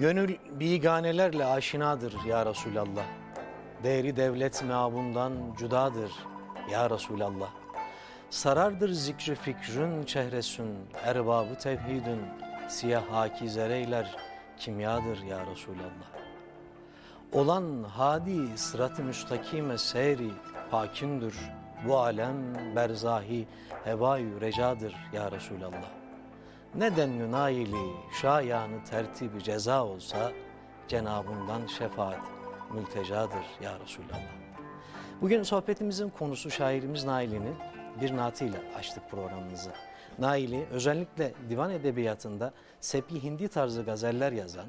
Gönül biganelerle aşinadır ya Resulallah. Değeri devlet meabundan cudadır ya Resulallah. Sarardır zikri fikrün çehresün, erbabı tevhidün, siyah hakizereyler kimyadır ya Resulallah. Olan hadi sırat-ı müstakime seyri hakimdür. Bu alem berzahi hevayü recadır ya Resulallah. Neden naili şayanı tertibi ceza olsa Cenabından şefaat mültecadır ya Resulallah. Bugün sohbetimizin konusu şairimiz Naili'nin bir naatıyla açtık programımızı. Naili özellikle divan edebiyatında sepli hindi tarzı gazeller yazan,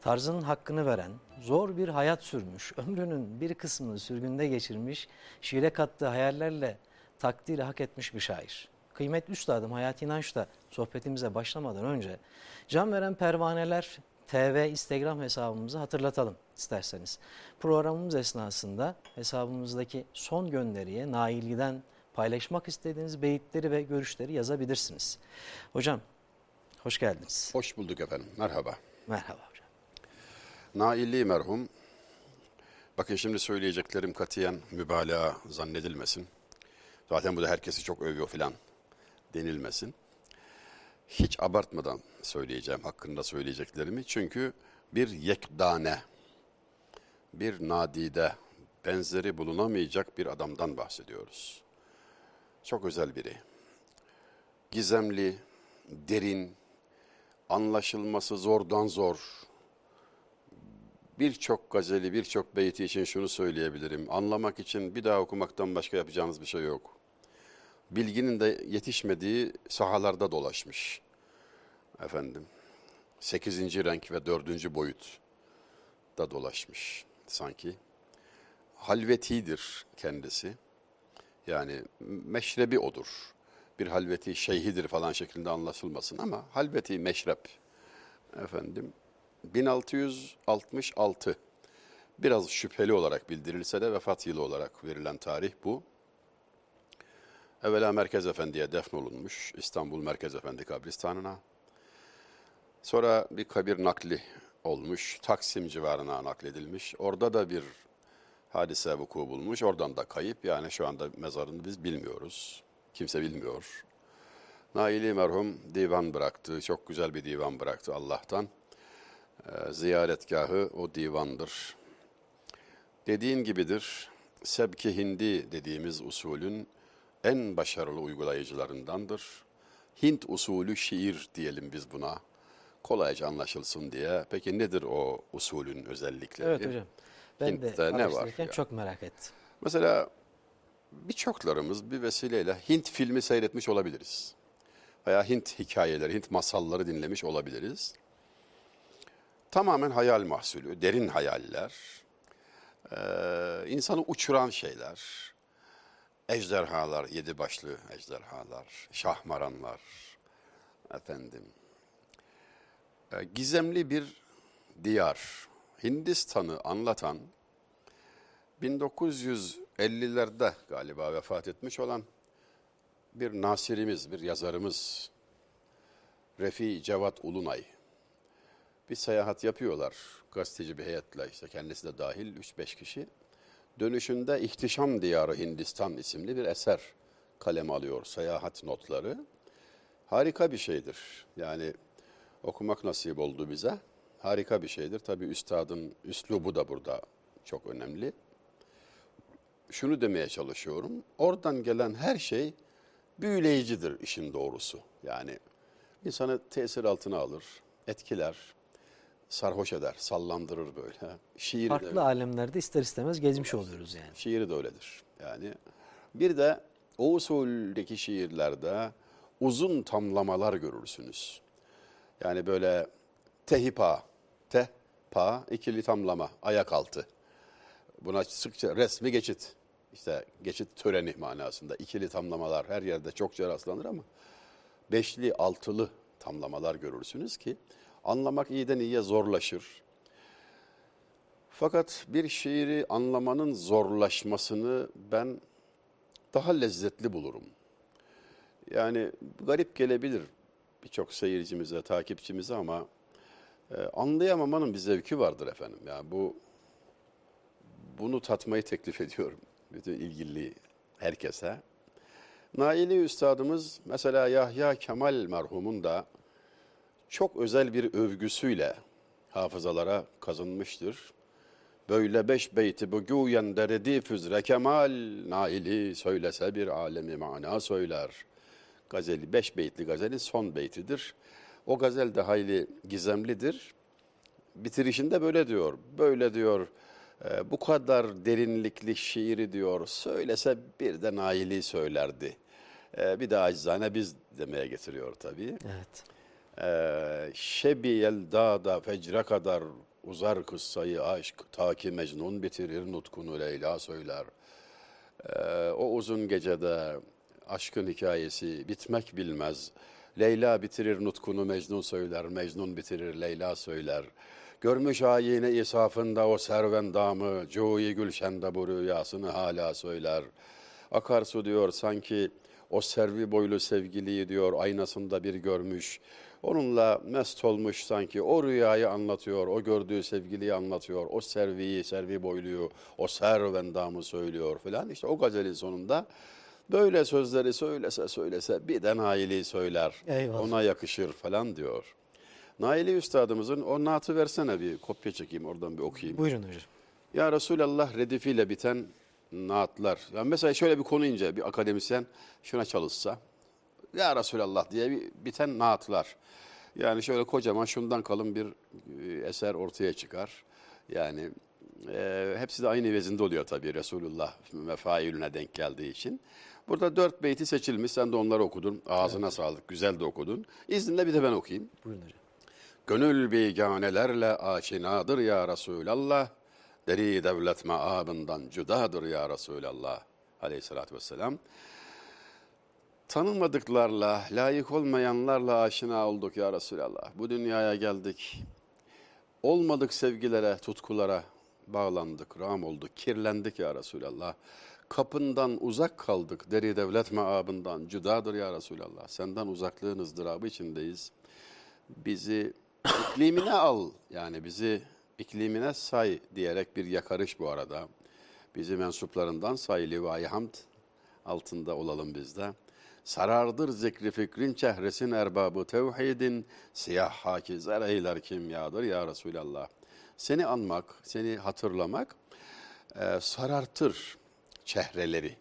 tarzının hakkını veren, zor bir hayat sürmüş, ömrünün bir kısmını sürgünde geçirmiş, şiire kattığı hayallerle takdiri hak etmiş bir şair. Kıymetli Üstadım Hayati İnanç da sohbetimize başlamadan önce Can Veren Pervaneler TV Instagram hesabımızı hatırlatalım isterseniz. Programımız esnasında hesabımızdaki son gönderiye Naili'den paylaşmak istediğiniz beyitleri ve görüşleri yazabilirsiniz. Hocam hoş geldiniz. Hoş bulduk efendim. Merhaba. Merhaba hocam. Nailli merhum. Bakın şimdi söyleyeceklerim katiyen mübalağa zannedilmesin. Zaten bu da herkesi çok övüyor filan denilmesin. Hiç abartmadan söyleyeceğim hakkında söyleyeceklerimi. Çünkü bir yekdane, bir nadide, benzeri bulunamayacak bir adamdan bahsediyoruz. Çok özel biri. Gizemli, derin, anlaşılması zordan zor. Birçok gazeli, birçok beyti için şunu söyleyebilirim. Anlamak için bir daha okumaktan başka yapacağınız bir şey yok. Bilginin de yetişmediği sahalarda dolaşmış. Efendim, sekizinci renk ve dördüncü boyut da dolaşmış sanki. Halvetidir kendisi. Yani meşrebi odur. Bir halveti şeyhidir falan şeklinde anlaşılmasın ama halveti meşrep efendim 1666 biraz şüpheli olarak bildirilse de vefat yılı olarak verilen tarih bu. Evvela Merkez Efendi'ye defnolunmuş İstanbul Merkez Efendi kabristanına. Sonra bir kabir nakli olmuş. Taksim civarına nakledilmiş. Orada da bir hadise vuku bulmuş. Oradan da kayıp. Yani şu anda mezarını biz bilmiyoruz. Kimse bilmiyor. Naili merhum divan bıraktı. Çok güzel bir divan bıraktı Allah'tan. Ee, ziyaretgahı o divandır. Dediğin gibidir. Sebki Hindi dediğimiz usulün en başarılı uygulayıcılarındandır. Hint usulü şiir diyelim biz buna. Kolayca anlaşılsın diye. Peki nedir o usulün özellikleri? Evet hocam. Ben Hint'te de ne var? araştırırken çok merak ettim. Mesela birçoklarımız bir vesileyle Hint filmi seyretmiş olabiliriz. Veya Hint hikayeleri, Hint masalları dinlemiş olabiliriz. Tamamen hayal mahsulü, derin hayaller, ee, insanı uçuran şeyler, ejderhalar, yedi başlı ejderhalar, şahmaranlar, efendim, Ee, gizemli bir diyar, Hindistan'ı anlatan 1950'lerde galiba vefat etmiş olan bir nasirimiz, bir yazarımız Refi Cevat Ulunay bir seyahat yapıyorlar gazeteci bir heyetle işte kendisi de dahil 3-5 kişi. Dönüşünde İhtişam Diyarı Hindistan isimli bir eser kaleme alıyor seyahat notları. Harika bir şeydir. Yani okumak nasip oldu bize. Harika bir şeydir. Tabii üstadın üslubu da burada çok önemli. Şunu demeye çalışıyorum. Oradan gelen her şey büyüleyicidir işin doğrusu. Yani insanı tesir altına alır, etkiler, sarhoş eder, sallandırır böyle. Şiiri Farklı de, alemlerde ister istemez gezmiş oluyoruz yani. şiiri de öyledir. Yani bir de o usuldeki şiirlerde uzun tamlamalar görürsünüz. Yani böyle tehipa, te, pa, ikili tamlama, ayak altı. Buna sıkça resmi geçit. İşte geçit töreni manasında ikili tamlamalar her yerde çokça rastlanır ama beşli, altılı tamlamalar görürsünüz ki anlamak iyiden iyiye zorlaşır. Fakat bir şiiri anlamanın zorlaşmasını ben daha lezzetli bulurum. Yani garip gelebilir birçok seyircimize, takipçimize ama e, anlayamamanın bir zevki vardır efendim. Yani bu bunu tatmayı teklif ediyorum bütün ilgili herkese. Naili Üstadımız mesela Yahya Kemal merhumun da çok özel bir övgüsüyle hafızalara kazınmıştır. Böyle beş beyti bu güyen deredi füzre kemal naili söylese bir alemi mana söyler. Gazeli beş beytli gazelin son beytidir. O gazel de hayli gizemlidir. Bitirişinde böyle diyor. Böyle diyor. e, bu kadar derinlikli şiiri diyor. Söylese bir de naili söylerdi. E, bir de acizane biz demeye getiriyor tabii. Evet. Ee, Şebiyel dağda fecre kadar uzar kıssayı aşk ta ki Mecnun bitirir nutkunu Leyla söyler. Ee, o uzun gecede aşkın hikayesi bitmek bilmez. Leyla bitirir nutkunu Mecnun söyler, Mecnun bitirir Leyla söyler. Görmüş ayine isafında o servendamı, Cuyi Gülşen'de bu rüyasını hala söyler. Akarsu diyor sanki o servi boylu sevgiliyi diyor aynasında bir görmüş. Onunla mest olmuş sanki o rüyayı anlatıyor, o gördüğü sevgiliyi anlatıyor, o serviyi, servi boyluyu, o servendamı söylüyor filan. İşte o gazelin sonunda böyle sözleri söylese söylese bir de Nail'i söyler, Eyvallah. ona yakışır falan diyor. Naili Üstadımızın o naatı versene bir kopya çekeyim oradan bir okuyayım. Buyurun hocam. Ya Resulallah redifiyle biten naatlar. Yani mesela şöyle bir konu ince bir akademisyen şuna çalışsa. Ya Resulallah diye bir biten naatlar. Yani şöyle kocaman şundan kalın bir e, eser ortaya çıkar. Yani e, hepsi de aynı vezinde oluyor tabii Resulullah mefailüne denk geldiği için. Burada dört beyti seçilmiş. Sen de onları okudun. Ağzına sağlık. Güzel de okudun. İzninle bir de ben okuyayım. Buyurun hocam. Gönül biganelerle aşinadır ya Resulallah. Deri devlet maabından cüdadır ya Resulallah. Aleyhissalatü vesselam. Tanımadıklarla, layık olmayanlarla aşina olduk ya Resulallah. Bu dünyaya geldik. Olmadık sevgilere, tutkulara bağlandık, ram olduk, kirlendik ya Resulallah. Kapından uzak kaldık, deri devlet maabından cüdadır ya Resulallah. Senden uzaklığın ızdırabı içindeyiz bizi iklimine al yani bizi iklimine say diyerek bir yakarış bu arada. Bizi mensuplarından say livai hamd altında olalım biz de. Sarardır zikri fikrin çehresin erbabı tevhidin siyah hakizler eyler kimyadır ya Resulallah. Seni anmak, seni hatırlamak e, sarartır çehreleri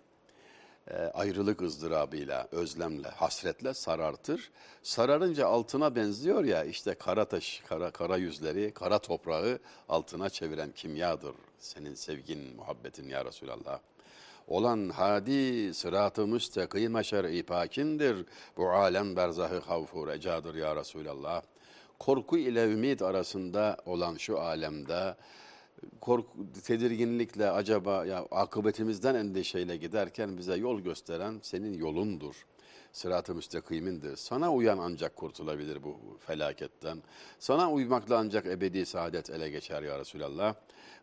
e, ayrılık ızdırabıyla, özlemle, hasretle sarartır. Sararınca altına benziyor ya işte kara taş, kara, kara yüzleri, kara toprağı altına çeviren kimyadır. Senin sevgin, muhabbetin ya Resulallah. Olan hadi sırat-ı müstakime şer'i pakindir. Bu alem berzahı havfu recadır ya Resulallah. Korku ile ümit arasında olan şu alemde korku, tedirginlikle acaba ya akıbetimizden endişeyle giderken bize yol gösteren senin yolundur. Sırat-ı müstakimindir. Sana uyan ancak kurtulabilir bu felaketten. Sana uymakla ancak ebedi saadet ele geçer ya Resulallah.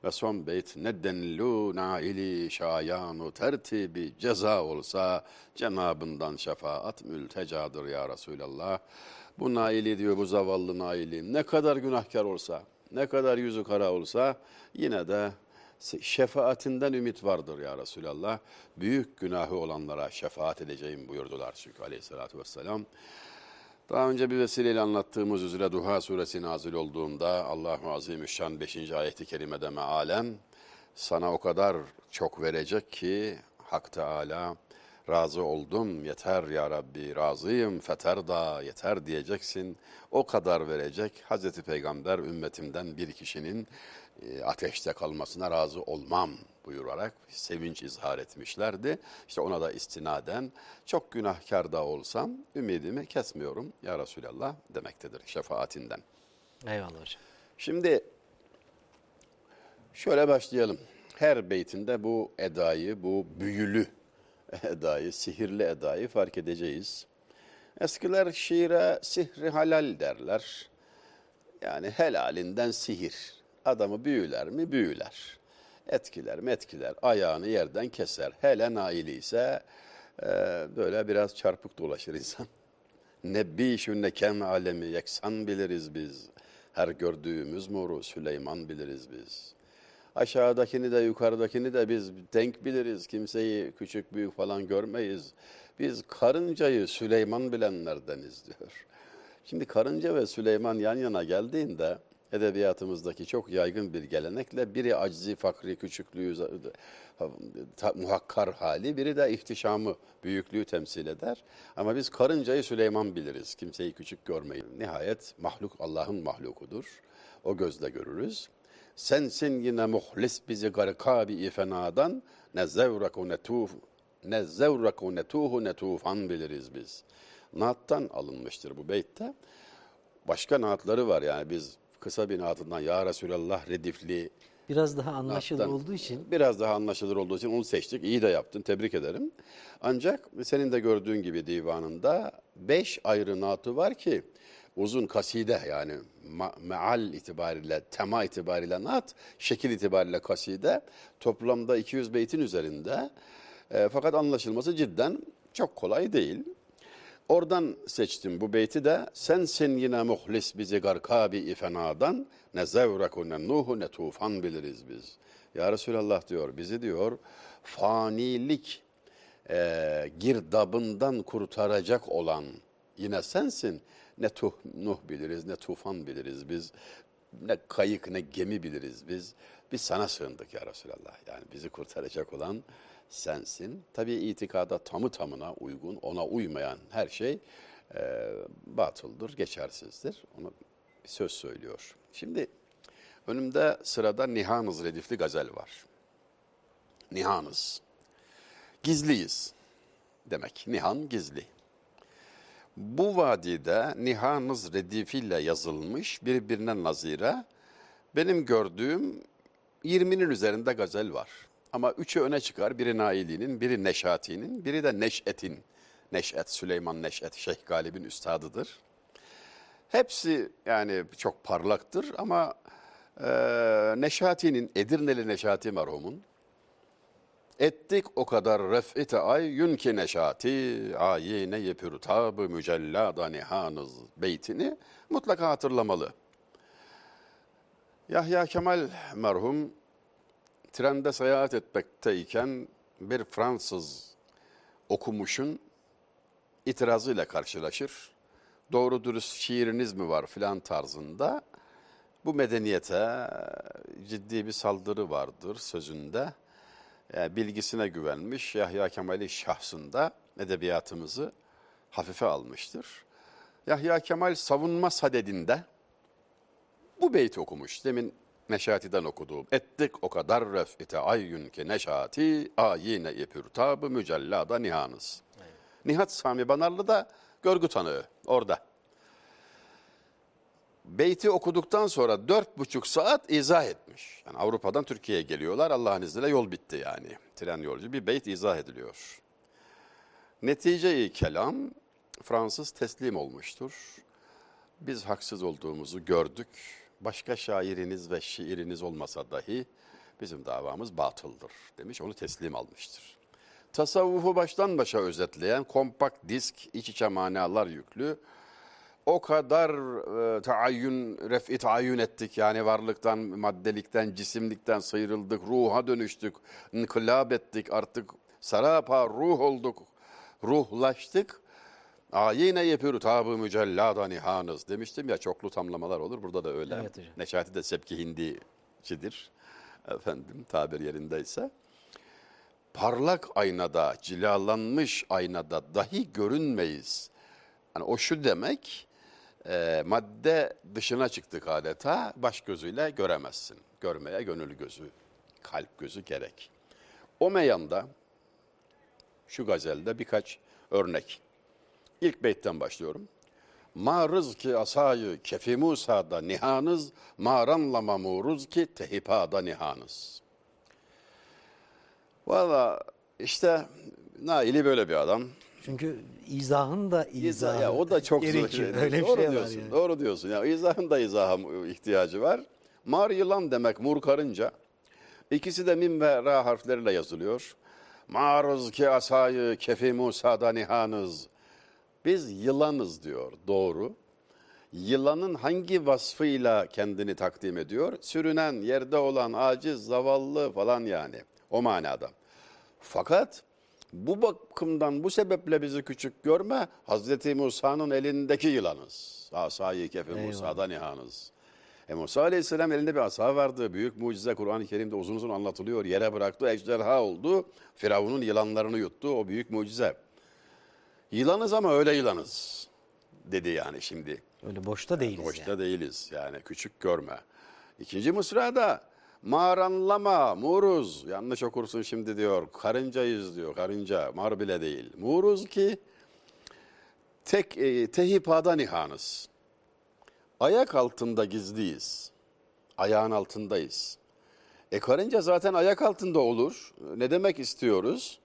Ve son beyt neddenlu naili şayanu tertibi ceza olsa cenabından şefaat mültecadır ya Resulallah. Bu naili diyor bu zavallı naili ne kadar günahkar olsa ne kadar yüzü kara olsa yine de şefaatinden ümit vardır ya Resulallah. Büyük günahı olanlara şefaat edeceğim buyurdular çünkü aleyhissalatü vesselam. Daha önce bir vesileyle anlattığımız üzere Duha suresi nazil olduğunda Allahu Azimüşşan 5. ayeti kerimede mealen sana o kadar çok verecek ki Hak Teala razı oldum yeter ya Rabbi razıyım feter da yeter diyeceksin. O kadar verecek Hazreti Peygamber ümmetimden bir kişinin e, ateşte kalmasına razı olmam buyurarak sevinç izhar etmişlerdi. İşte ona da istinaden çok günahkar da olsam ümidimi kesmiyorum ya Resulallah demektedir şefaatinden. Eyvallah hocam. Şimdi şöyle başlayalım. Her beytinde bu edayı, bu büyülü edayı, sihirli edayı fark edeceğiz. Eskiler şiire sihri halal derler. Yani helalinden sihir. Adamı büyüler mi? Büyüler. Etkiler mi? Etkiler. Ayağını yerden keser. Hele naili ise e, böyle biraz çarpık dolaşır insan. Nebbi şu nekem alemi yeksan biliriz biz. Her gördüğümüz moru Süleyman biliriz biz. Aşağıdakini de yukarıdakini de biz denk biliriz. Kimseyi küçük büyük falan görmeyiz. Biz karıncayı Süleyman bilenlerdeniz diyor. Şimdi karınca ve Süleyman yan yana geldiğinde edebiyatımızdaki çok yaygın bir gelenekle biri aczi, fakri, küçüklüğü, muhakkar hali, biri de ihtişamı, büyüklüğü temsil eder. Ama biz karıncayı Süleyman biliriz. Kimseyi küçük görmeyiz. Nihayet mahluk Allah'ın mahlukudur. O gözle görürüz. Sensin yine muhlis bizi garikabi fenadan ne zevraku ne tuf ne zevraku ne tuhu ne tufan biliriz biz. Naattan alınmıştır bu beytte. Başka naatları var yani biz kısa bir naatından Ya Resulallah redifli Biraz daha anlaşılır olduğu için biraz daha anlaşılır olduğu için onu seçtik. İyi de yaptın tebrik ederim. Ancak senin de gördüğün gibi divanında beş ayrı naatı var ki uzun kaside yani meal itibariyle, tema itibariyle naat, şekil itibariyle kaside toplamda 200 beytin üzerinde. E, fakat anlaşılması cidden çok kolay değil. Oradan seçtim bu beyti de. Sensin yine muhlis bizi garkabi ifenadan ne zevraku ne nuhu ne tufan biliriz biz. Ya Resulallah diyor bizi diyor fanilik e, girdabından kurtaracak olan yine sensin. Ne tuh, Nuh biliriz ne tufan biliriz biz. Ne kayık ne gemi biliriz biz. Biz sana sığındık ya Resulallah. Yani bizi kurtaracak olan sensin. Tabii itikada tamı tamına uygun, ona uymayan her şey e, batıldır, geçersizdir. Ona bir söz söylüyor. Şimdi önümde sırada Nihanız redifli gazel var. Nihanız. Gizliyiz demek. Nihan gizli. Bu vadide Nihanız redifiyle yazılmış birbirine nazire benim gördüğüm 20'nin üzerinde gazel var. Ama üçü öne çıkar. Biri Naili'nin, biri Neşati'nin, biri de Neşet'in. Neşet, Süleyman Neşet, Şeyh Galip'in üstadıdır. Hepsi yani çok parlaktır ama e, Neşati'nin, Edirneli Neşati merhumun, Ettik o kadar ref'ite ay yün ki neşati ayine yepürtabı mücellada nihanız beytini mutlaka hatırlamalı. Yahya Kemal merhum trende seyahat etmekteyken bir Fransız okumuşun itirazıyla karşılaşır. Doğru dürüst şiiriniz mi var filan tarzında. Bu medeniyete ciddi bir saldırı vardır sözünde. Yani bilgisine güvenmiş Yahya Kemal'i şahsında edebiyatımızı hafife almıştır. Yahya Kemal savunma sadedinde bu beyti okumuş. Demin Neşati'den okuduğum. Ettik o kadar ref'ite ayyün ki neşati ayine ipürtabı mücellada nihanız. Nihat Sami Banarlı da görgü tanığı orada. Beyti okuduktan sonra dört buçuk saat izah etmiş. Yani Avrupa'dan Türkiye'ye geliyorlar. Allah'ın izniyle yol bitti yani. Tren yolcu bir beyt izah ediliyor. Netice-i kelam Fransız teslim olmuştur. Biz haksız olduğumuzu gördük. Başka şairiniz ve şiiriniz olmasa dahi bizim davamız batıldır demiş. Onu teslim almıştır. Tasavvufu baştan başa özetleyen kompakt disk iç içe manalar yüklü o kadar e, taayyün, ref'i taayyün ettik. Yani varlıktan, maddelikten, cisimlikten sıyrıldık, ruha dönüştük, inkılap ettik. Artık sarapa ruh olduk, ruhlaştık. Ayine yapıyor tabı mücellada nihanız demiştim ya çoklu tamlamalar olur. Burada da öyle. Evet hocam. Neşati de Sepki Hindicidir. Efendim tabir yerindeyse. Parlak aynada, cilalanmış aynada dahi görünmeyiz. Yani o şu demek, e, madde dışına çıktık adeta, baş gözüyle göremezsin. Görmeye gönül gözü, kalp gözü gerek. O meyanda, şu gazelde birkaç örnek. İlk beytten başlıyorum. Ma rızki asayı kefi Musa'da nihanız, ma ranla mamuruz ki tehipada nihanız. Valla işte Nail'i böyle bir adam. çünkü izahın da İzah, izahı ya o da çok zor. Öyle bir doğru şey var diyorsun. yani. Doğru diyorsun. Ya izahın da izaha ihtiyacı var. Mar yılan demek mur karınca. İkisi de mim ve ra harfleriyle yazılıyor. Maruz ki asayı kefi Musa'da nihanız. Biz yılanız diyor. Doğru. yılanın hangi vasfıyla kendini takdim ediyor? Sürünen, yerde olan, aciz, zavallı falan yani. O manada. Fakat bu bakımdan bu sebeple bizi küçük görme. Hazreti Musa'nın elindeki yılanız. Asayı kefi Musa'da nihanız. E Musa Aleyhisselam elinde bir asa vardı. Büyük mucize Kur'an-ı Kerim'de uzun uzun anlatılıyor. Yere bıraktı, ejderha oldu. Firavun'un yılanlarını yuttu. O büyük mucize. Yılanız ama öyle yılanız dedi yani şimdi. Öyle boşta değiliz Boşta yani. değiliz yani küçük görme. İkinci mısrada mağaranlama, muruz. Yanlış okursun şimdi diyor. Karıncayız diyor. Karınca, mar bile değil. Muruz ki tek e, tehipada nihanız. Ayak altında gizliyiz. Ayağın altındayız. E karınca zaten ayak altında olur. Ne demek istiyoruz?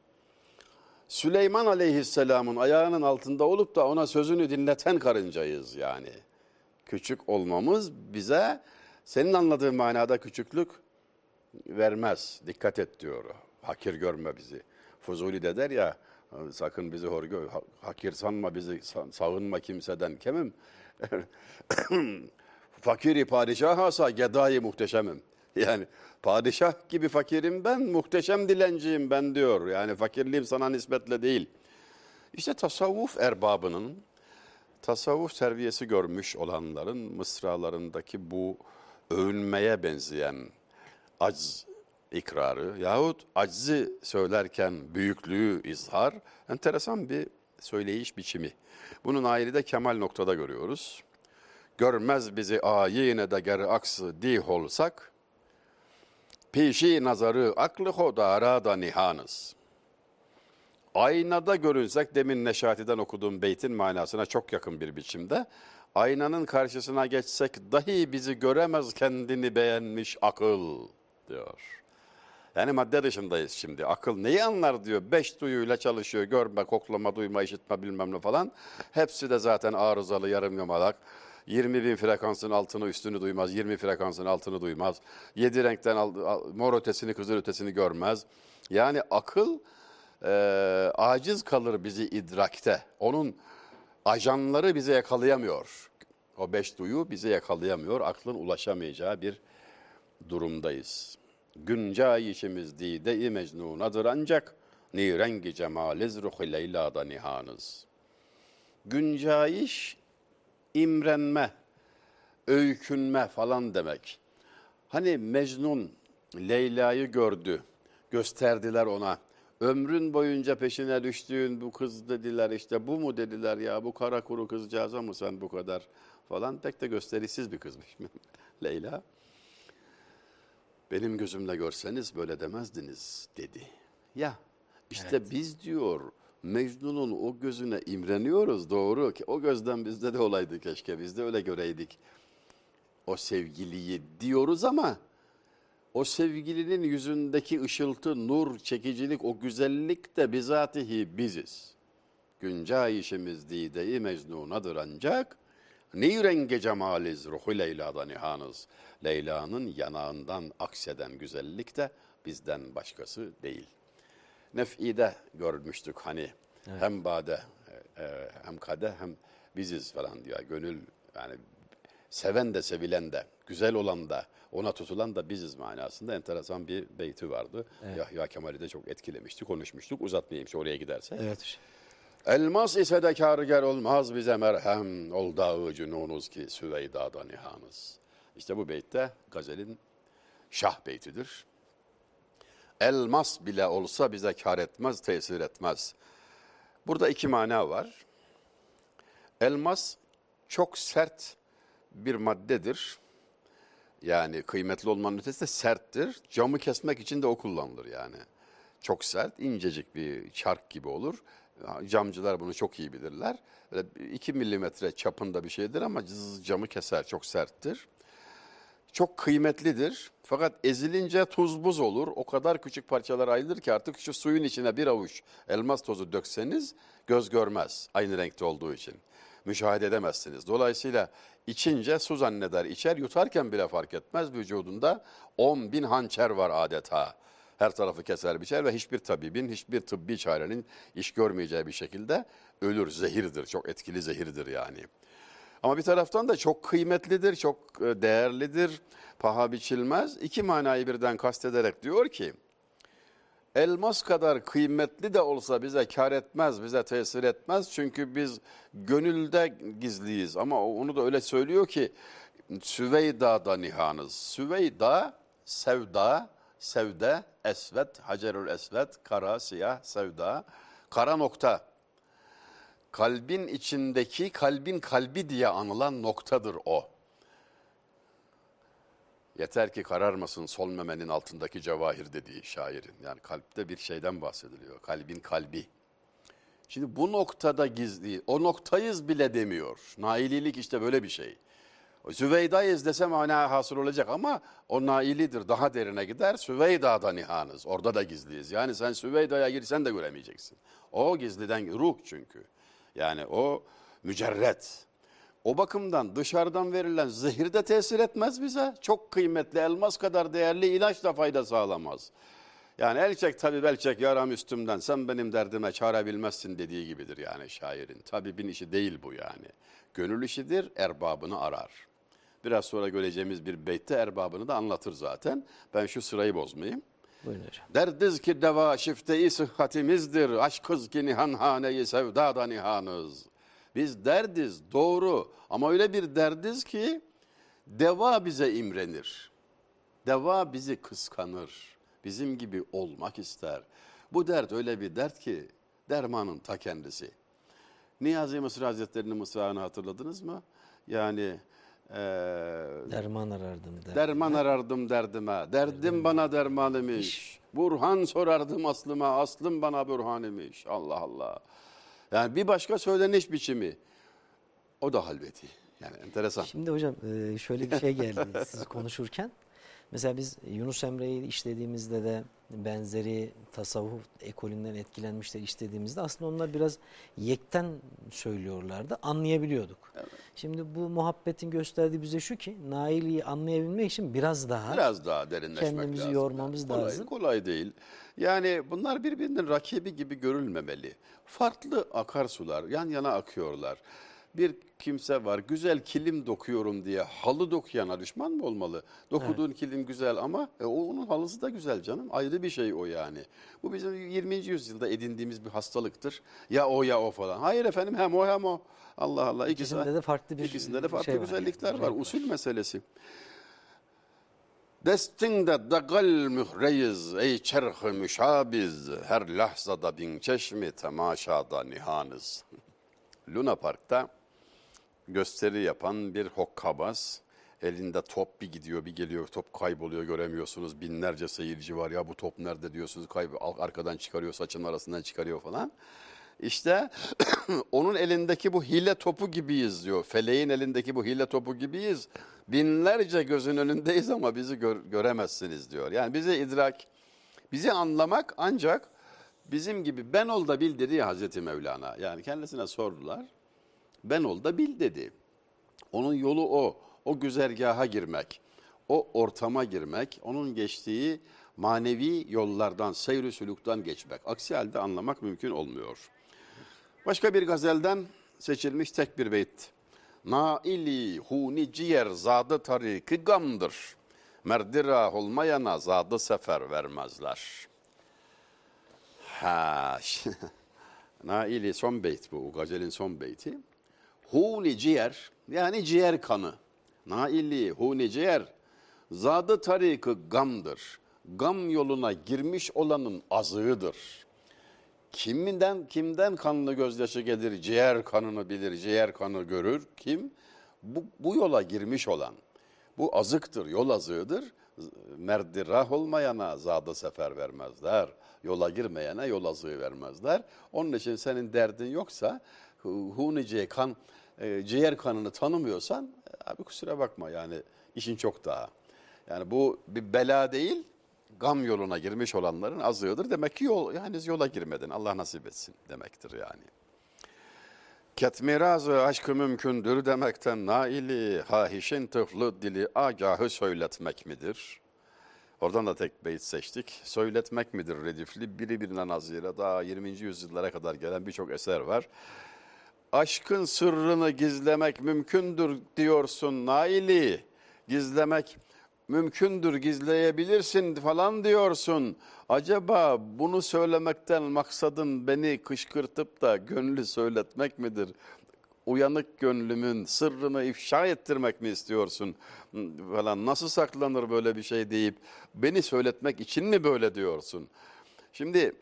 Süleyman Aleyhisselam'ın ayağının altında olup da ona sözünü dinleten karıncayız yani. Küçük olmamız bize senin anladığın manada küçüklük vermez. Dikkat et diyor. Hakir görme bizi. Fuzuli de der ya sakın bizi hor gör, ha- hakir sanma bizi sa- savunma kimseden kemim. Fakiri padişah hasa gedayı muhteşemim. Yani padişah gibi fakirim ben, muhteşem dilenciyim ben diyor. Yani fakirliğim sana nispetle değil. İşte tasavvuf erbabının, tasavvuf terbiyesi görmüş olanların mısralarındaki bu övünmeye benzeyen acz ikrarı yahut aczi söylerken büyüklüğü izhar enteresan bir söyleyiş biçimi. Bunun ayrı kemal noktada görüyoruz. Görmez bizi ayine de ger aksı dih olsak, pişi nazarı aklı hodara da nihanız. Aynada görünsek demin Neşati'den okuduğum beytin manasına çok yakın bir biçimde. Aynanın karşısına geçsek dahi bizi göremez kendini beğenmiş akıl diyor. Yani madde dışındayız şimdi. Akıl neyi anlar diyor. Beş duyuyla çalışıyor. Görme, koklama, duyma, işitme bilmem ne falan. Hepsi de zaten arızalı, yarım yamalak. 20 bin frekansın altını üstünü duymaz. 20 frekansın altını duymaz. 7 renkten mor ötesini, kızıl ötesini görmez. Yani akıl e, aciz kalır bizi idrakte. Onun ajanları bize yakalayamıyor. O beş duyu bize yakalayamıyor. Aklın ulaşamayacağı bir durumdayız. Günca işimiz dide-i mecnunadır ancak nirengi cemaliz ruhi leylada nihanız. Güncayiş imrenme, öykünme falan demek. Hani Mecnun Leyla'yı gördü, gösterdiler ona. Ömrün boyunca peşine düştüğün bu kız dediler işte bu mu dediler ya bu kara kuru kızcağıza mı sen bu kadar falan. Pek de gösterisiz bir kızmış Leyla. Benim gözümle görseniz böyle demezdiniz dedi. Ya işte biz diyor Mecnun'un o gözüne imreniyoruz doğru ki o gözden bizde de olaydı keşke biz de öyle göreydik. O sevgiliyi diyoruz ama o sevgilinin yüzündeki ışıltı, nur, çekicilik, o güzellik de bizatihi biziz. Günca işimiz dide-i mecnunadır ancak ne renge cemaliz ruhu Leyla'da nihanız. Leyla'nın yanağından akseden güzellik de bizden başkası değil. Nef'i'de görmüştük hani hem bade e, e, hem kade hem biziz falan diyor. Gönül yani seven de sevilen de güzel olan da ona tutulan da biziz manasında enteresan bir beyti vardı. Yahya Kemal'i de çok etkilemişti konuşmuştuk uzatmayayım oraya gidersek. Evet. Elmas ise de kârger olmaz bize merhem, ol dağı cünunuz ki Süveyda'da nihanız. İşte bu beytte gazelin şah beytidir. Elmas bile olsa bize kar etmez, tesir etmez. Burada iki mana var. Elmas çok sert bir maddedir. Yani kıymetli olmanın ötesinde serttir. Camı kesmek için de o kullanılır yani. Çok sert, incecik bir çark gibi olur. Camcılar bunu çok iyi bilirler. Böyle 2 milimetre çapında bir şeydir ama camı keser, çok serttir. Çok kıymetlidir. Fakat ezilince tuz buz olur. O kadar küçük parçalar ayrılır ki artık şu suyun içine bir avuç elmas tozu dökseniz göz görmez. Aynı renkte olduğu için. Müşahede edemezsiniz. Dolayısıyla içince su zanneder içer, yutarken bile fark etmez. Vücudunda 10 bin hançer var adeta. Her tarafı keser biçer ve hiçbir tabibin, hiçbir tıbbi çarenin iş görmeyeceği bir şekilde ölür. Zehirdir, çok etkili zehirdir yani. Ama bir taraftan da çok kıymetlidir, çok e, değerlidir, paha biçilmez. İki manayı birden kastederek diyor ki, elmas kadar kıymetli de olsa bize kar etmez, bize tesir etmez. Çünkü biz gönülde gizliyiz. Ama onu da öyle söylüyor ki, Süveyda'da nihanız. Süveyda, sevda, sevde, esvet, hacerül esvet, kara, siyah, sevda, kara nokta. Kalbin içindeki, kalbin kalbi diye anılan noktadır o. Yeter ki kararmasın sol memenin altındaki cevahir dediği şairin. Yani kalpte bir şeyden bahsediliyor. Kalbin kalbi. Şimdi bu noktada gizli, o noktayız bile demiyor. Naililik işte böyle bir şey. Süveyda'yız dese mana hasıl olacak ama o nailidir, daha derine gider. Süveyda'da nihanız, orada da gizliyiz. Yani sen Süveyda'ya girsen de göremeyeceksin. O gizliden, ruh çünkü. Yani o mücerret. O bakımdan dışarıdan verilen zehir de tesir etmez bize. Çok kıymetli elmas kadar değerli ilaç da fayda sağlamaz. Yani el çek tabip el çek yaram üstümden sen benim derdime çare bilmezsin dediği gibidir yani şairin. Tabibin işi değil bu yani. Gönül işidir erbabını arar. Biraz sonra göreceğimiz bir beytte erbabını da anlatır zaten. Ben şu sırayı bozmayayım. Buyurun hocam. Derdiz ki deva şifte-i sıhhatimizdir. Aşkız ki nihanhaneyi sevdada nihanız. Biz derdiz doğru ama öyle bir derdiz ki deva bize imrenir. Deva bizi kıskanır. Bizim gibi olmak ister. Bu dert öyle bir dert ki dermanın ta kendisi. Niyazi Mısır Hazretleri'nin mısrağını hatırladınız mı? Yani eee Derman arardım der. Derman arardım derdime. Derdim bana derman imiş. Burhan sorardım aslıma. Aslım bana burhan imiş. Allah Allah. Yani bir başka söyleniş biçimi. O da halveti. Yani enteresan. Şimdi hocam e, şöyle bir şey geldi siz konuşurken. Mesela biz Yunus Emre'yi işlediğimizde de benzeri tasavvuf ekolünden etkilenmişler işlediğimizde aslında onlar biraz yekten söylüyorlardı. Anlayabiliyorduk. Şimdi bu muhabbetin gösterdiği bize şu ki Nail'i anlayabilmek için biraz daha Biraz daha derinleşmek Kendimizi lazım. yormamız kolay, lazım. Kolay değil. Yani bunlar birbirinin rakibi gibi görülmemeli. Farklı akarsular yan yana akıyorlar. Bir kimse var güzel kilim dokuyorum diye halı dokuyana düşman mı olmalı? Dokuduğun kilim güzel ama e, o- onun halısı da güzel canım. Ayrı bir şey o yani. Bu bizim 20. yüzyılda edindiğimiz bir hastalıktır. Ya o ya o falan. Hayır efendim hem o hem o. Allah Allah. İkisi, İkisinde de farklı bir ikisinde de farklı şey güzellikler var. var. Usul meselesi. Destinde dagal mühreyiz ey çerh müşabiz her lahzada bin çeşmi temaşada nihanız. Luna Park'ta gösteri yapan bir hokkabaz elinde top bir gidiyor bir geliyor top kayboluyor göremiyorsunuz binlerce seyirci var ya bu top nerede diyorsunuz kayb arkadan çıkarıyor saçın arasından çıkarıyor falan. İşte onun elindeki bu hile topu gibiyiz diyor. Feleğin elindeki bu hile topu gibiyiz. Binlerce gözün önündeyiz ama bizi gör- göremezsiniz diyor. Yani bizi idrak, bizi anlamak ancak bizim gibi ben ol da bil dedi ya Hazreti Mevlana. Yani kendisine sordular. Ben ol da bil dedi. Onun yolu o. O güzergaha girmek. O ortama girmek. Onun geçtiği manevi yollardan, seyr-i sülükten geçmek. Aksi halde anlamak mümkün olmuyor. Başka bir gazelden seçilmiş tek bir beyt. Naili huni ciğer zadı tariki gamdır. Merdirah olmayana zadı sefer vermezler. Ha, Naili son beyt bu, gazelin son beyti. Huni ciğer, yani ciğer kanı. Naili huni ciğer, zadı tariki gamdır. Gam yoluna girmiş olanın azığıdır. Kiminden kimden kanlı gözyaşı gelir, ciğer kanını bilir, ciğer kanı görür. Kim? Bu, bu yola girmiş olan. Bu azıktır, yol azığıdır. Merdirah olmayana zada sefer vermezler. Yola girmeyene yol azığı vermezler. Onun için senin derdin yoksa, hu- hunice kan, e, ciğer kanını tanımıyorsan, e, abi kusura bakma yani işin çok daha. Yani bu bir bela değil, gam yoluna girmiş olanların azığıdır. Demek ki yol, henüz yola girmedin. Allah nasip etsin demektir yani. Ketmirazı aşkı mümkündür demekten naili hahişin tıflı dili agahı söyletmek midir? Oradan da tek beyt seçtik. Söyletmek midir redifli? Biri birine nazire daha 20. yüzyıllara kadar gelen birçok eser var. Aşkın sırrını gizlemek mümkündür diyorsun Naili. Gizlemek mümkündür gizleyebilirsin falan diyorsun. Acaba bunu söylemekten maksadın beni kışkırtıp da gönlü söyletmek midir? Uyanık gönlümün sırrını ifşa ettirmek mi istiyorsun falan nasıl saklanır böyle bir şey deyip beni söyletmek için mi böyle diyorsun? Şimdi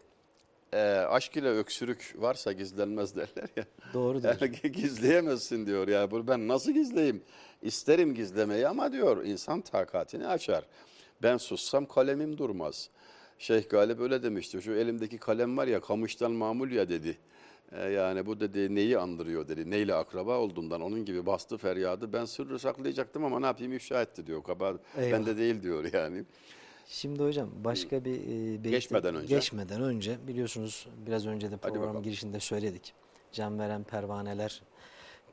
e, aşk ile öksürük varsa gizlenmez derler ya. Doğrudur. Yani gizleyemezsin diyor ya. Bu ben nasıl gizleyeyim? İsterim gizlemeyi ama diyor insan takatini açar. Ben sussam kalemim durmaz. Şeyh Galip öyle demişti. Şu elimdeki kalem var ya kamıştan mamul ya dedi. E, yani bu dedi neyi andırıyor dedi. Neyle akraba olduğundan onun gibi bastı feryadı. Ben sırrı saklayacaktım ama ne yapayım ifşa etti diyor. Eyvah. bende değil diyor yani. Şimdi hocam başka bir e, beyti- Geçmeden önce. geçmeden önce biliyorsunuz biraz önce de program girişinde söyledik. Can veren pervaneler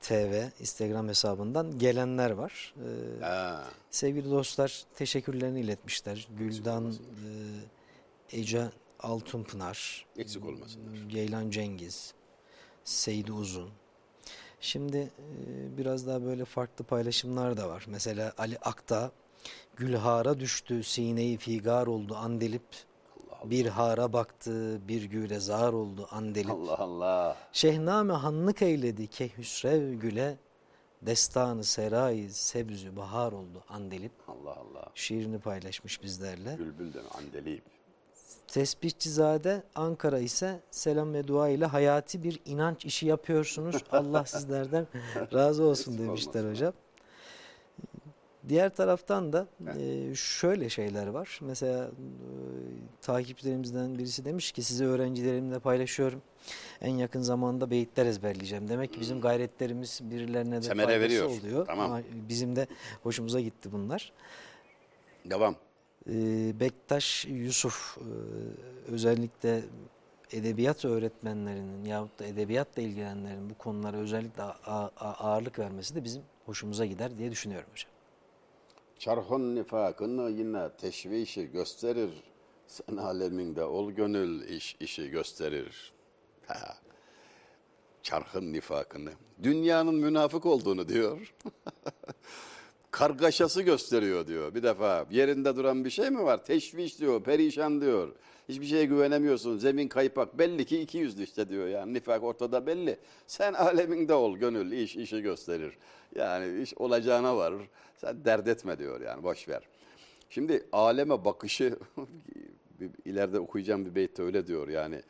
TV Instagram hesabından gelenler var. Ee, Ha. sevgili dostlar teşekkürlerini iletmişler. Güldan e, Ece Altunpınar, Eksik olmasınlar. Ceylan Cengiz, Seydi Uzun. Şimdi e, biraz daha böyle farklı paylaşımlar da var. Mesela Ali Akta Gülhara düştü, sineyi figar oldu andelip. Bir hara baktı, bir güle zar oldu andelip. Allah Allah. Şehname hanlık eyledi ke hüsrev güle. Destanı serai sebzü bahar oldu andelip. Allah Allah. Şiirini paylaşmış bizlerle. Bülbülden andeliyim. Tesbihçizade Ankara ise selam ve dua ile hayati bir inanç işi yapıyorsunuz. Allah sizlerden razı olsun demişler hocam. Diğer taraftan da e, şöyle şeyler var. Mesela e, takipçilerimizden birisi demiş ki size öğrencilerimle paylaşıyorum. En yakın zamanda beyitler ezberleyeceğim. Demek ki bizim gayretlerimiz birilerine de Semere faydası veriyor. oluyor. Tamam. Ama Bizim de hoşumuza gitti bunlar. Devam. Ee, Bektaş Yusuf e, özellikle edebiyat öğretmenlerinin yahut da edebiyatla ilgilenenlerin bu konulara özellikle ağırlık vermesi de bizim hoşumuza gider diye düşünüyorum hocam. Çarhın nifakını yine teşvişi gösterir. Sen aleminde ol gönül iş işi gösterir. Ha. Çarhın nifakını. Dünyanın münafık olduğunu diyor. Kargaşası gösteriyor diyor. Bir defa yerinde duran bir şey mi var? Teşviş diyor, perişan diyor. Hiçbir şeye güvenemiyorsun. Zemin kaypak. Belli ki iki yüzlü işte diyor. Yani nifak ortada belli. Sen aleminde ol gönül iş işi gösterir. Yani iş olacağına varır. Sen dert etme diyor yani boş ver. Şimdi aleme bakışı ileride okuyacağım bir beytte öyle diyor yani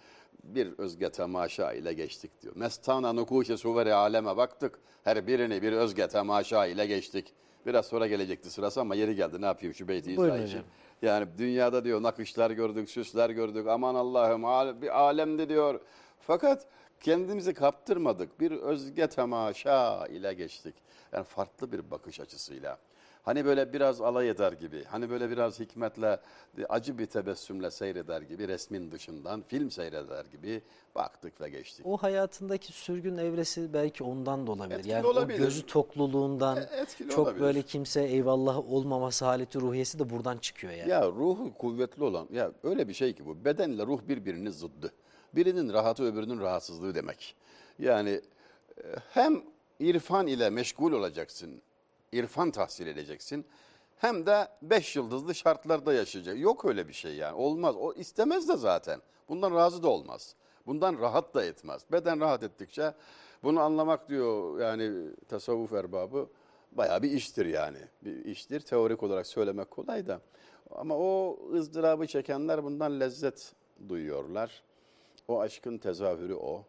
bir özge temaşa ile geçtik diyor. Mestana nukuşe suveri aleme baktık. Her birini bir özge temaşa ile geçtik. Biraz sonra gelecekti sırası ama yeri geldi. Ne yapayım şu beyti izah için. hocam. Yani dünyada diyor nakışlar gördük, süsler gördük. Aman Allah'ım al- bir alemdi diyor. Fakat kendimizi kaptırmadık. Bir özge temaşa ile geçtik. Yani farklı bir bakış açısıyla. Hani böyle biraz alay eder gibi, hani böyle biraz hikmetle, acı bir tebessümle seyreder gibi, resmin dışından film seyreder gibi baktık ve geçtik. O hayatındaki sürgün evresi belki ondan da olabilir. Etkili yani olabilir. o gözü tokluluğundan E, etkili çok olabilir. böyle kimse eyvallah olmaması haleti ruhiyesi de buradan çıkıyor yani. Ya ruhu kuvvetli olan, ya öyle bir şey ki bu. Bedenle ruh birbirinin zıddı. Birinin rahatı öbürünün rahatsızlığı demek. Yani e, hem irfan ile meşgul olacaksın, irfan tahsil edeceksin. Hem de beş yıldızlı şartlarda yaşayacak. Yok öyle bir şey yani. Olmaz. O istemez de zaten. Bundan razı da olmaz. Bundan rahat da etmez. Beden rahat ettikçe bunu anlamak diyor yani tasavvuf erbabı bayağı bir iştir yani. Bir iştir. Teorik olarak söylemek kolay da. Ama o ızdırabı çekenler bundan lezzet duyuyorlar. O aşkın tezahürü o.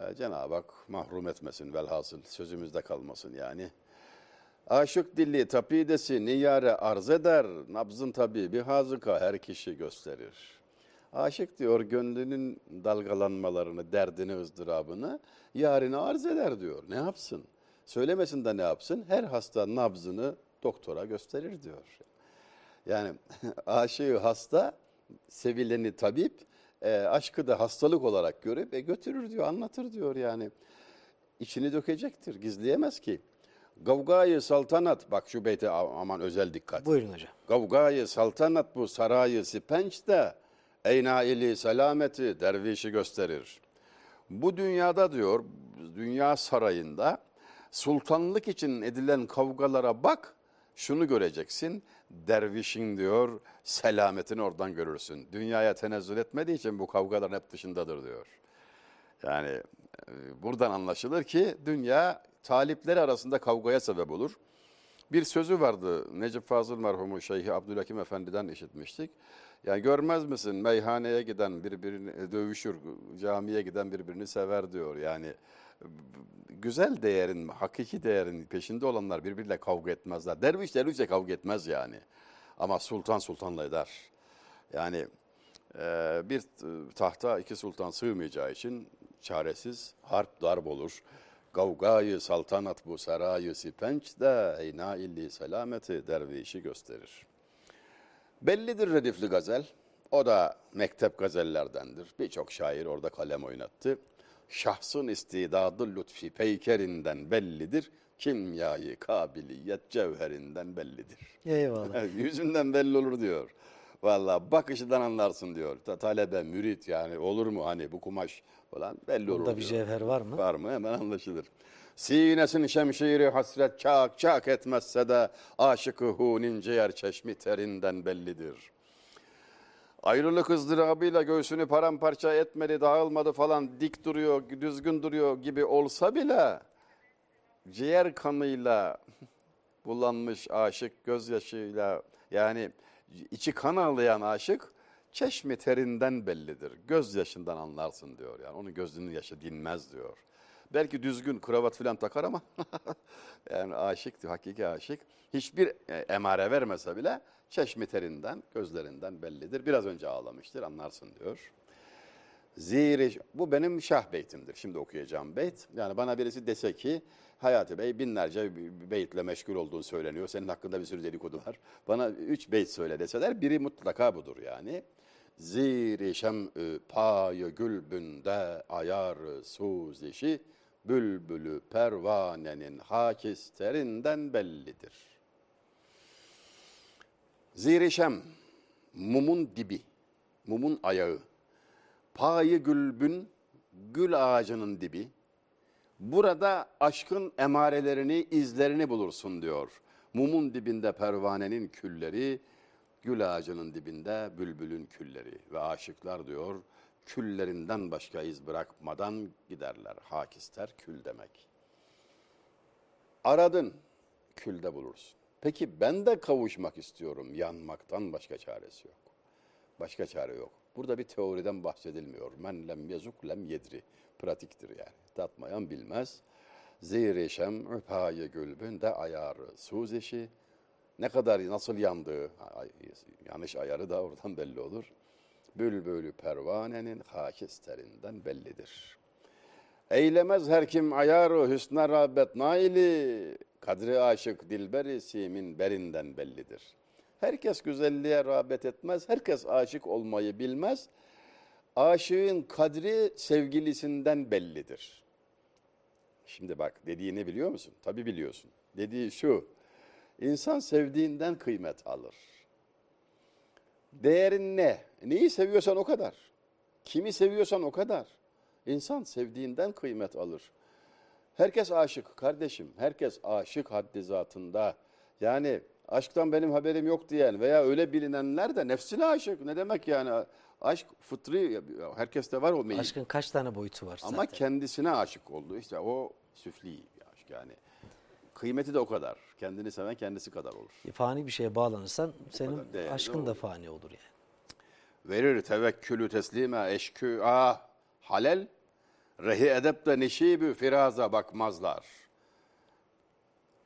Ee, Cenab-ı Hak mahrum etmesin velhasıl sözümüzde kalmasın yani. Aşık dilli tapidesi niyare arz eder, nabzın tabi hazıka her kişi gösterir. Aşık diyor gönlünün dalgalanmalarını, derdini, ızdırabını yarine arz eder diyor. Ne yapsın? Söylemesin de ne yapsın? Her hasta nabzını doktora gösterir diyor. Yani aşığı hasta, sevileni tabip, e, aşkı da hastalık olarak görüp e, götürür diyor, anlatır diyor yani. İçini dökecektir, gizleyemez ki. Gavgayı saltanat, bak şu beyte aman özel dikkat. Buyurun hocam. Gavgayı saltanat bu sarayı sipenç de eynaili selameti dervişi gösterir. Bu dünyada diyor, dünya sarayında sultanlık için edilen kavgalara bak, şunu göreceksin. Dervişin diyor, selametini oradan görürsün. Dünyaya tenezzül etmediği için bu kavgaların hep dışındadır diyor. Yani e, buradan anlaşılır ki dünya talipleri arasında kavgaya sebep olur. Bir sözü vardı Necip Fazıl merhumu Şeyhi Abdülhakim Efendi'den işitmiştik. Yani görmez misin meyhaneye giden birbirini dövüşür, camiye giden birbirini sever diyor. Yani güzel değerin, hakiki değerin peşinde olanlar birbiriyle kavga etmezler. Derviş dervişle kavga etmez yani. Ama sultan sultanla eder. Yani e, bir tahta iki sultan sığmayacağı için çaresiz harp darp olur. Kavgayı saltanat bu sarayı sipenç de eyna illi selameti dervişi gösterir. Bellidir redifli gazel. O da mektep gazellerdendir. Birçok şair orada kalem oynattı. Şahsın istidadı lütfi peykerinden bellidir. Kimyayı kabiliyet cevherinden bellidir. Eyvallah. Yüzünden belli olur diyor. Valla bakışından anlarsın diyor. Ta talebe, mürit yani olur mu hani bu kumaş falan belli olur Bunda bir cevher var mı? Var mı hemen anlaşılır. Sinesin şemşiri hasret çak çak etmezse de aşıkı hunin ciğer çeşmi terinden bellidir. Ayrılık ızdırabıyla göğsünü paramparça etmedi, dağılmadı falan, dik duruyor, düzgün duruyor gibi olsa bile ciğer kanıyla bulanmış aşık gözyaşıyla yani içi kan ağlayan aşık çeşmi terinden bellidir. Gözyaşından anlarsın diyor. Yani onun gözünün yaşı dinmez diyor. Belki düzgün kravat falan takar ama yani aşık diyor, hakiki aşık. Hiçbir e, emare vermese bile çeşmi terinden, gözlerinden bellidir. Biraz önce ağlamıştır anlarsın diyor. Ziri, bu benim şah beytimdir. Şimdi okuyacağım beyt. Yani bana birisi dese ki Hayati Bey binlerce beytle meşgul olduğunu söyleniyor. Senin hakkında bir sürü dedikodu var. Bana üç beyt söyle deseler biri mutlaka budur yani. Ziri şem'ü payı gülbünde ayar suzişi bülbülü pervanenin hakisterinden bellidir. Zirişem, mumun dibi, mumun ayağı, payı gülbün, gül ağacının dibi. Burada aşkın emarelerini, izlerini bulursun diyor. Mumun dibinde pervanenin külleri, gül ağacının dibinde bülbülün külleri. Ve aşıklar diyor, küllerinden başka iz bırakmadan giderler. Hak ister kül demek. Aradın, külde bulursun. Peki ben de kavuşmak istiyorum. Yanmaktan başka çaresi yok. Başka çare yok. Burada bir teoriden bahsedilmiyor. Men lem yazuk lem yedri. Pratiktir yani. Tatmayan bilmez. Zehri şem üpaye gülbün de ayarı suzişi. Ne kadar nasıl yandığı, yanlış ayarı da oradan belli olur. Bülbülü pervanenin hakisterinden bellidir. Eylemez her kim ayarı hüsne rağbet naili, kadri aşık dilberi simin berinden bellidir. Herkes güzelliğe rağbet etmez, herkes aşık olmayı bilmez. Aşığın kadri sevgilisinden bellidir. Şimdi bak dediğini biliyor musun? Tabii biliyorsun. Dediği şu, insan sevdiğinden kıymet alır. Değerin ne? Neyi seviyorsan o kadar. Kimi seviyorsan o kadar. İnsan sevdiğinden kıymet alır. Herkes aşık kardeşim. Herkes aşık haddi zatında. Yani aşktan benim haberim yok diyen veya öyle bilinenler de nefsine aşık. Ne demek yani? Aşk fıtri, herkeste var o meyil. Aşkın kaç tane boyutu var Ama zaten? kendisine aşık oldu. İşte o süfli bir aşk yani. Kıymeti de o kadar. Kendini seven kendisi kadar olur. Fani bir şeye bağlanırsan senin değerli aşkın da olur. fani olur yani. Verir tevekkülü teslime eşkü ah halel rehi edep de nişibü firaza bakmazlar.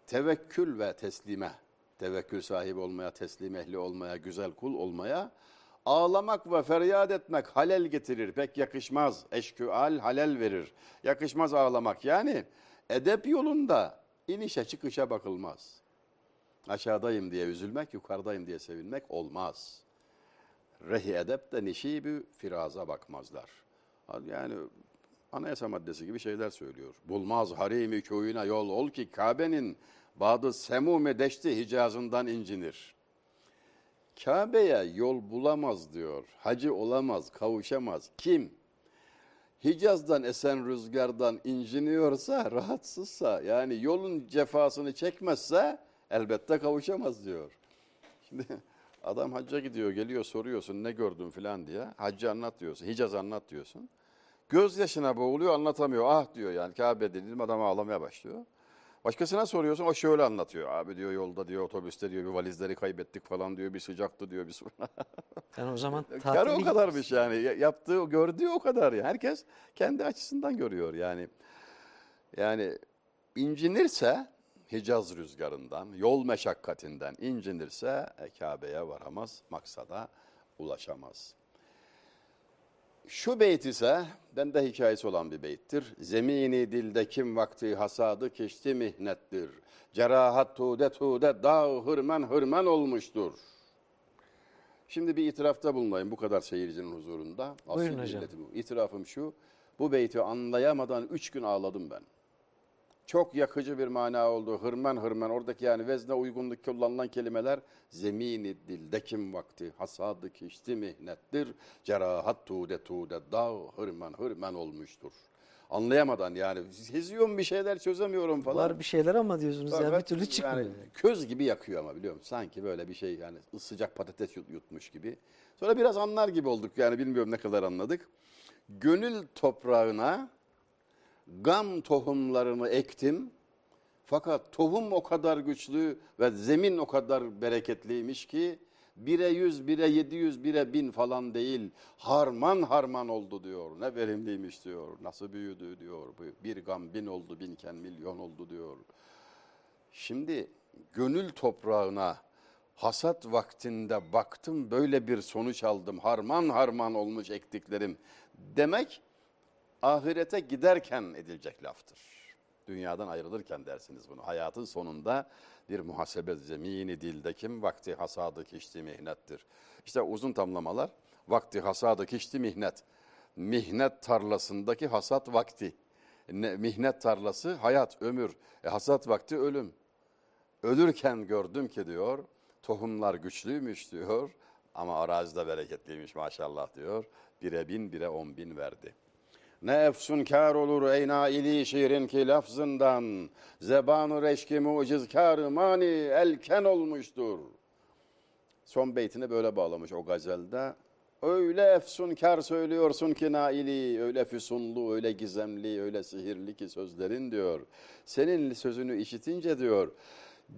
Tevekkül ve teslime, tevekkül sahibi olmaya, teslim ehli olmaya, güzel kul olmaya, ağlamak ve feryat etmek halel getirir. Pek yakışmaz. Eşkü al halel verir. Yakışmaz ağlamak. Yani edep yolunda inişe çıkışa bakılmaz. Aşağıdayım diye üzülmek, yukarıdayım diye sevinmek olmaz. Rehi edep de nişibü firaza bakmazlar. Yani anayasa maddesi gibi şeyler söylüyor. Bulmaz harimi köyüne yol ol ki Kabe'nin badı semume deşti hicazından incinir. Kabe'ye yol bulamaz diyor. Hacı olamaz, kavuşamaz. Kim? Hicaz'dan esen rüzgardan inciniyorsa, rahatsızsa yani yolun cefasını çekmezse elbette kavuşamaz diyor. Şimdi adam hacca gidiyor, geliyor soruyorsun ne gördün filan diye. Haccı anlat diyorsun, Hicaz anlat diyorsun. Göz yaşına boğuluyor anlatamıyor. Ah diyor yani Kabe dedim adam ağlamaya başlıyor. Başkasına soruyorsun o şöyle anlatıyor. Abi diyor yolda diyor otobüste diyor bir valizleri kaybettik falan diyor bir sıcaktı diyor bir su. Yani o zaman Yani tatili o kadarmış yani Ya- yaptığı gördüğü o kadar ya. Herkes kendi açısından görüyor yani. Yani incinirse Hicaz rüzgarından, yol meşakkatinden incinirse e, Kabe'ye varamaz, maksada ulaşamaz. Şu beyt ise bende hikayesi olan bir beyttir. Zemini dilde kim vakti hasadı keşti mihnettir. Cerahat tude tude dağ hırmen hırmen olmuştur. Şimdi bir itirafta bulunayım bu kadar seyircinin huzurunda. Buyurun hocam. milletim. İtirafım şu, bu beyti anlayamadan üç gün ağladım ben. Çok yakıcı bir mana oldu. Hırmen hırmen oradaki yani vezne uygunluk kullanılan kelimeler zemini dilde kim vakti hasadı kişti mihnettir. Cerahat tude tude dağ hırmen hırmen olmuştur. Anlayamadan yani seziyorum bir şeyler çözemiyorum falan. var bir şeyler ama diyorsunuz ya bir Evet, türlü çıkmıyor. Yani köz gibi yakıyor ama biliyor musun? Sanki böyle bir şey yani sıcak patates yut- yutmuş gibi. Sonra biraz anlar gibi olduk yani bilmiyorum ne kadar anladık. Gönül toprağına gam tohumlarını ektim. Fakat tohum o kadar güçlü ve zemin o kadar bereketliymiş ki bire yüz, bire yedi yüz, bire bin falan değil. Harman harman oldu diyor. Ne verimliymiş diyor. Nasıl büyüdü diyor. Bir gam bin oldu, binken milyon oldu diyor. Şimdi gönül toprağına hasat vaktinde baktım böyle bir sonuç aldım. Harman harman olmuş ektiklerim demek ahirete giderken edilecek laftır. Dünyadan ayrılırken dersiniz bunu. Hayatın sonunda bir muhasebe zemini dilde kim vakti hasadı kişti mihnettir. İşte uzun tamlamalar vakti hasadı kişti mihnet. Mihnet tarlasındaki hasat vakti. Ne, mihnet tarlası hayat, ömür. E, hasat vakti ölüm. Ölürken gördüm ki diyor, tohumlar güçlüymüş diyor ama arazide bereketliymiş maşallah diyor. Bire bin, bire on bin verdi. Ne efsun olur ey naili şiirin ki lafzından, zebanu reşki mucizkar mani elken olmuştur. Son beytini böyle bağlamış o gazelde. Öyle efsunkar söylüyorsun ki naili, öyle füsunlu, öyle gizemli, öyle sihirli ki sözlerin diyor. Senin sözünü işitince diyor,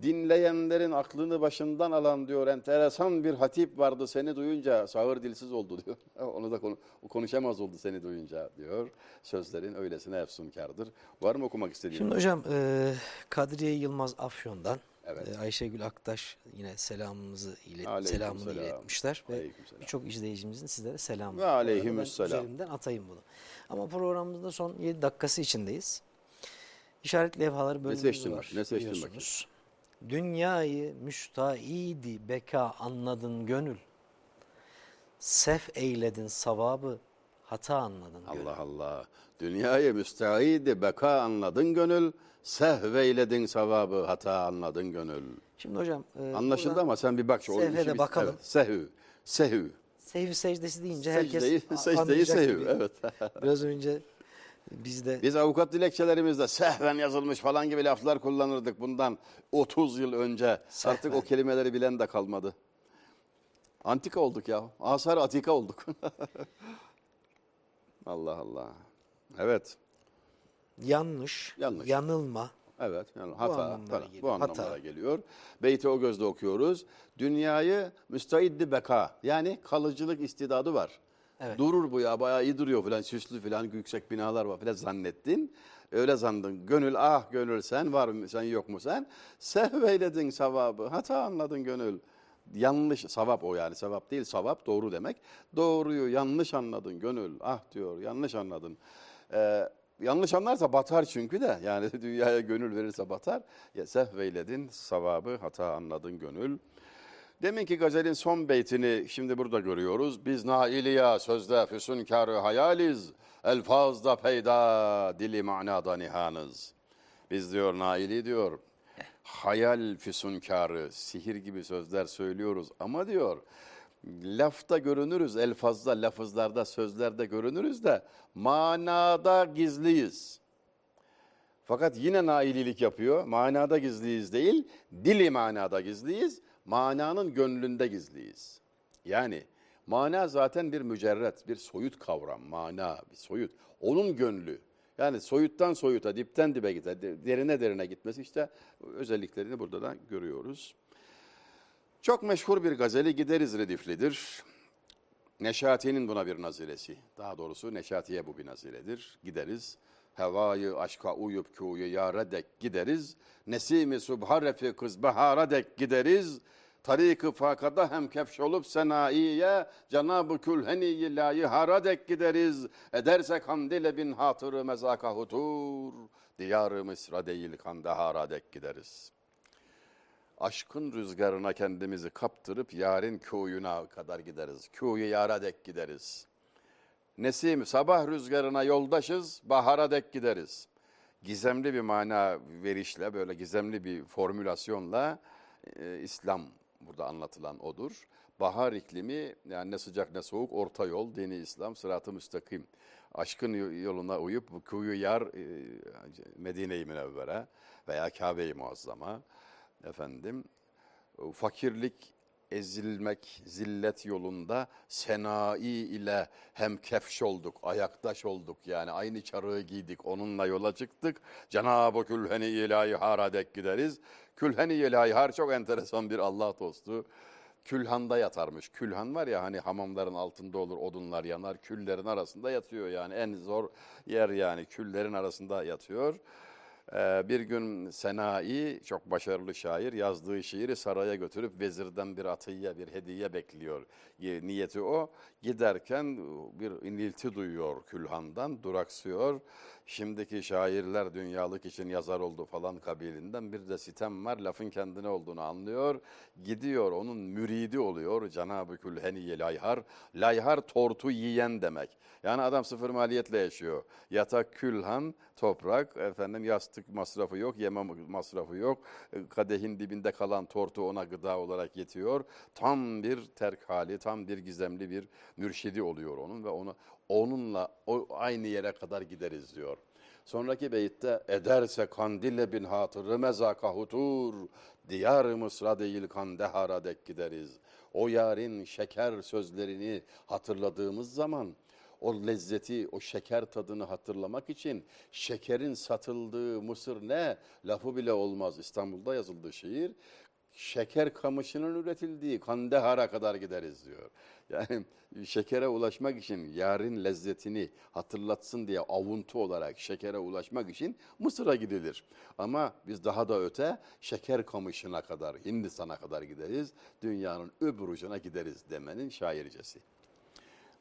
dinleyenlerin aklını başından alan diyor enteresan bir hatip vardı seni duyunca sağır dilsiz oldu diyor. Onu da konu, konuşamaz oldu seni duyunca diyor. Sözlerin öylesine efsunkardır. Var mı okumak istediğin? Şimdi hocam e, Kadriye Yılmaz Afyon'dan Evet. e, Ayşegül Aktaş yine selamımızı ilet, Aleyküm selamını selam. iletmişler ve Aleyküm selam. birçok izleyicimizin sizlere selamı. Ve var. Aleykümselam. Üzerimden atayım bunu. Ama programımızda son 7 dakikası içindeyiz. İşaret levhaları bölümümüz seçtin var. bak, ne seçtin biliyorsunuz. Dünyayı müstaidi beka anladın gönül. Sef eyledin savabı hata anladın gönül. Allah Allah. Dünyayı müsteidi beka anladın gönül. Sehveyledin sevabı hata anladın gönül. Şimdi hocam e, Anlaşıldı ama sen bir bak şu. Sehve de bakalım. Evet, sehü. Sehü. Sehvi secdesi deyince herkes Secdeyi, secdeyi sehü. Evet. Biraz önce bizde Biz avukat dilekçelerimizde sehven yazılmış falan gibi laflar kullanırdık bundan 30 yıl önce. Artık o kelimeleri bilen de kalmadı. Antika olduk ya. Asar atika olduk. Allah Allah. Evet. yanlış, Yanlış. yanılma, Evet. Yani hata anlamlara geliyor. bu anlamlara Hata. geliyor. Beyti o gözle okuyoruz. Dünyayı müstaiddi beka yani kalıcılık istidadı var. Evet. Durur bu ya bayağı iyi duruyor falan süslü falan yüksek binalar var falan zannettin. Öyle zandın. Gönül ah gönül sen var mı sen yok mu sen? Sehveyledin sevabı. Hata anladın gönül. Yanlış sevap o yani sevap değil sevap doğru demek. Doğruyu yanlış anladın gönül. Ah diyor yanlış anladın. Ee, yanlış anlarsa batar çünkü de yani dünyaya gönül verirse batar. Ya sehveyledin sevabı hata anladın gönül. Deminki gazelin son beytini şimdi burada görüyoruz. Biz nailiya sözde füsunkarı hayaliz. Elfazda peyda dili manada nihanız. Biz diyor naili diyor. Hayal füsunkarı, sihir gibi sözler söylüyoruz ama diyor lafta görünürüz, elfazda, lafızlarda, sözlerde görünürüz de manada gizliyiz. Fakat yine naililik yapıyor. Manada gizliyiz değil, dili manada gizliyiz, mananın gönlünde gizliyiz. Yani mana zaten bir mücerret, bir soyut kavram, mana, bir soyut. Onun gönlü. Yani soyuttan soyuta, dipten dibe gider, derine derine gitmesi işte özelliklerini burada da görüyoruz. Çok meşhur bir gazeli Gideriz Rediflidir. Neşati'nin buna bir naziresi. Daha doğrusu Neşati'ye bu bir naziredir. Gideriz. Hevayı aşka uyup kuyu yara dek gideriz. Nesimi subha refikız bahara dek gideriz. Tarik-ı fakada hem kefş olup senaiye Cenab-ı külheni layı hara dek gideriz. Edersek hamdile bin hatırı mezaka hutur. Diyarı Mısra değil kandahara dek gideriz.'' aşkın rüzgarına kendimizi kaptırıp yarın köyüne kadar gideriz. Köyü yara dek gideriz. Nesim sabah rüzgarına yoldaşız, bahara dek gideriz. Gizemli bir mana verişle, böyle gizemli bir formülasyonla e, İslam burada anlatılan odur. Bahar iklimi yani ne sıcak ne soğuk orta yol dini İslam sıratı müstakim. Aşkın yoluna uyup kuyu yar e, Medine-i Münevvere veya Kabe-i Muazzama efendim fakirlik ezilmek zillet yolunda senai ile hem kefş olduk, ayaktaş olduk yani aynı çarığı giydik onunla yola çıktık. Cenab-ı Külheni ilahi haradek gideriz. Külheni ilahi har çok enteresan bir Allah dostu. Külhanda yatarmış. Külhan var ya hani hamamların altında olur odunlar yanar. Küllerin arasında yatıyor yani en zor yer yani küllerin arasında yatıyor. Ee, bir gün Senai çok başarılı şair yazdığı şiiri saraya götürüp vezirden bir atıyya bir hediye bekliyor. Niyeti o. Giderken bir inilti duyuyor külhandan duraksıyor. Şimdiki şairler dünyalık için yazar oldu falan kabilinden bir de sitem var lafın kendine olduğunu anlıyor. Gidiyor onun müridi oluyor Cenab-ı Külheniye Layhar. Layhar tortu yiyen demek. Yani adam sıfır maliyetle yaşıyor. Yatak külhan, toprak, efendim yastık masrafı yok, yeme masrafı yok. Kadehin dibinde kalan tortu ona gıda olarak yetiyor. Tam bir terk hali, tam bir gizemli bir mürşidi oluyor onun ve onu onunla o aynı yere kadar gideriz diyor. Sonraki beyitte ederse kandille bin hatırı mezaka hutur diyar Mısra değil kandehara dek gideriz. O yarın şeker sözlerini hatırladığımız zaman o lezzeti, o şeker tadını hatırlamak için şekerin satıldığı Mısır ne? Lafı bile olmaz. İstanbul'da yazıldığı şiir. Şeker kamışının üretildiği Kandehar'a kadar gideriz diyor. Yani şekere ulaşmak için yarın lezzetini hatırlatsın diye avuntu olarak şekere ulaşmak için Mısır'a gidilir. Ama biz daha da öte şeker kamışına kadar, Hindistan'a kadar gideriz. Dünyanın öbür ucuna gideriz demenin şaircesi.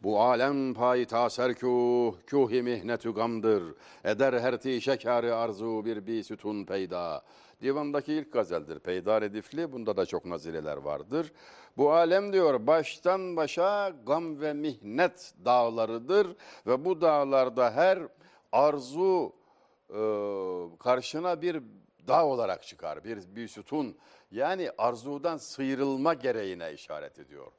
Bu alem pay taserkuh, kuhi mihnetü gamdır. Eder herti şekeri arzu bir bi sütun peyda. Divandaki ilk gazeldir. Peyda redifli. Bunda da çok nazireler vardır. Bu alem diyor baştan başa gam ve mihnet dağlarıdır. Ve bu dağlarda her arzu e, karşına bir dağ olarak çıkar. Bir, bir sütun. Yani arzudan sıyrılma gereğine işaret ediyor.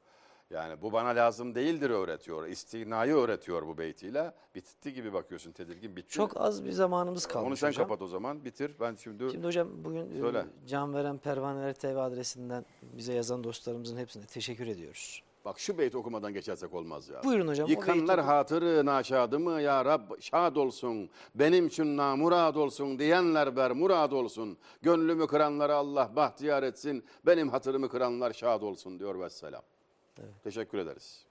Yani bu bana lazım değildir öğretiyor. İstinayı öğretiyor bu beytiyle. Bitti gibi bakıyorsun tedirgin. Bitti Çok az bir zamanımız kalmış Onu sen hocam. kapat o zaman. Bitir. Ben şimdi, Şimdi hocam bugün e, Söyle. Can Veren Pervaneler TV adresinden bize yazan dostlarımızın hepsine teşekkür ediyoruz. bak şu beyti okumadan geçersek olmaz ya. Buyurun hocam. Yıkanlar hatırı naşadımı ya Rab şad olsun. Benim için namurad olsun diyenler ber murad olsun. Gönlümü kıranlara Allah bahtiyar etsin. Benim hatırımı kıranlar şad olsun diyor vesselam. Teşekkür ederiz.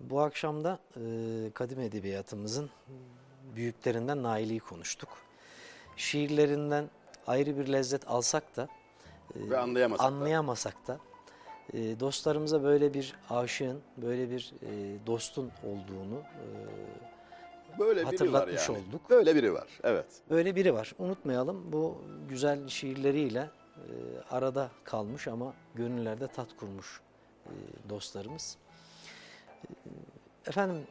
Bu akşam da e, kadim edebiyatımızın büyüklerinden Naili'yi konuştuk. Şiirlerinden ayrı bir lezzet alsak da e, Ve anlayamasak da. anlayamasak da e, dostlarımıza böyle bir aşığın, böyle bir e, dostun olduğunu e, Böyle biri var Hatırlatmış yani. olduk. Böyle biri var. Evet. Böyle biri var. Unutmayalım bu güzel şiirleriyle e, arada kalmış ama gönüllerde tat kurmuş e, dostlarımız. E, efendim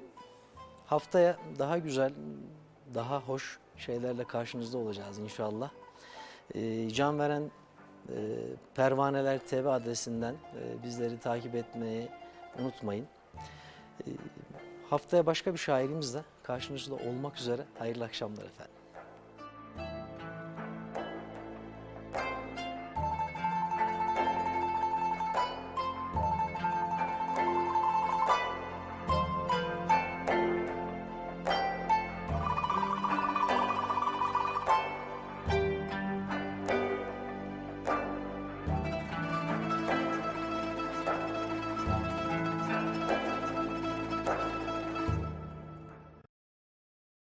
haftaya daha güzel, daha hoş şeylerle karşınızda olacağız inşallah. E, can veren E, Pervaneler TV adresinden e, bizleri takip etmeyi unutmayın. Haftaya başka bir şairimizle karşınızda olmak üzere. Hayırlı akşamlar efendim.